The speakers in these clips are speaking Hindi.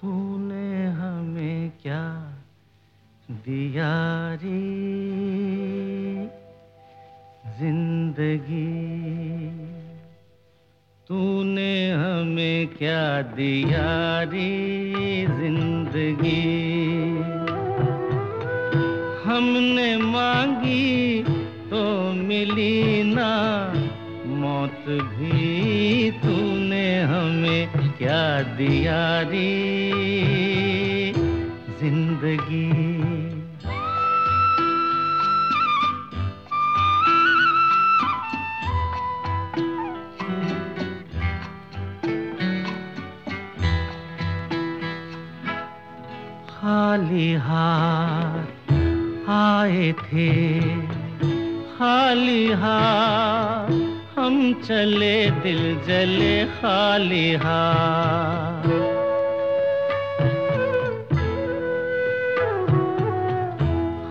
तूने हमें क्या दिया रे? ज़िंदगी तूने हमें क्या दिया रे? ज़िंदगी हमने मांगी तो मिली ना मौत भी हमें क्या दिया रे ज़िंदगी। खाली हाथ आए थे खाली हाथ हम चले, दिल जले खाली हाथ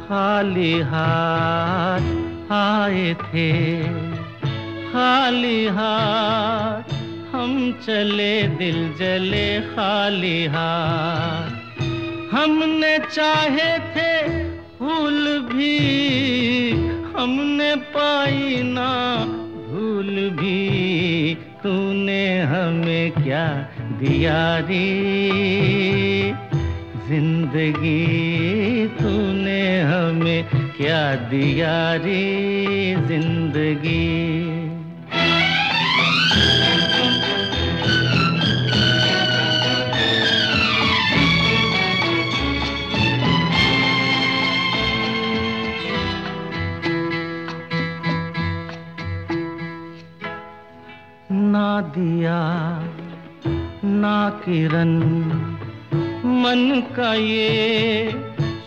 खाली हाथ आए थे, खाली हाथ हम चले, दिल जले खाली हाथ हमने चाहे थे फूल भी, हमने पाई ना भूल भी तूने हमें क्या दिया रे? ज़िंदगी तूने हमें क्या दिया रे? ज़िंदगी दिया। ना किरण, मन का ये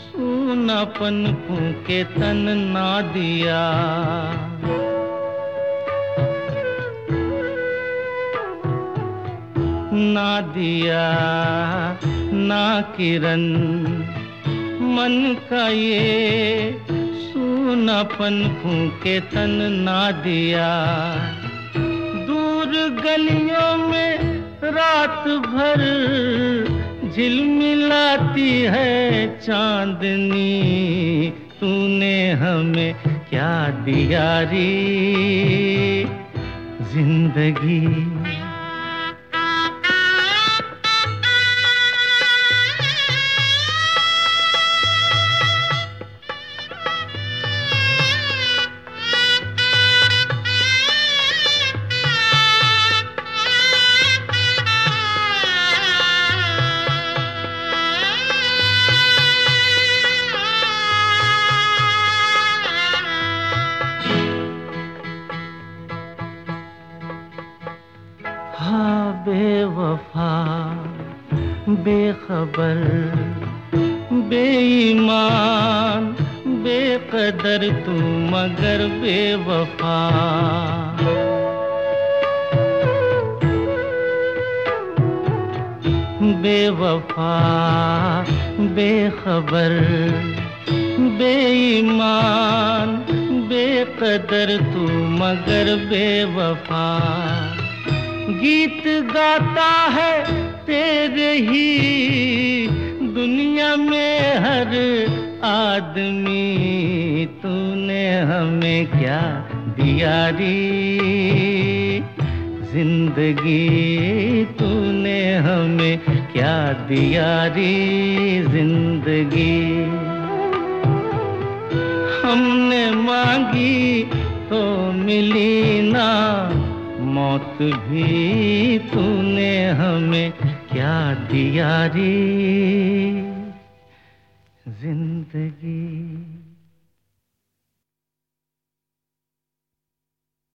सूनापन फूके तन ना दिया। ना दिया, ना किरण, मन का ये सूनापन फूके तन ना दिया। गलियों में रात भर झिलमिलाती है चांदनी। तूने हमें क्या दिया रे ज़िंदगी हाँ बेवफा, बेखबर, बेईमान, बेकदर तू मगर बेवफा। बेवफा, बेखबर, बेईमान, बेकदर तू मगर बेवफा। गीत गाता है तेरे ही। दुनिया में हर आदमी, तूने हमें क्या दिया रे? ज़िंदगी तूने हमें क्या दिया रे? ज़िंदगी हमने मांगी तो मिली ना। मौत भी तूने हमें क्या दिया रे? ज़िंदगी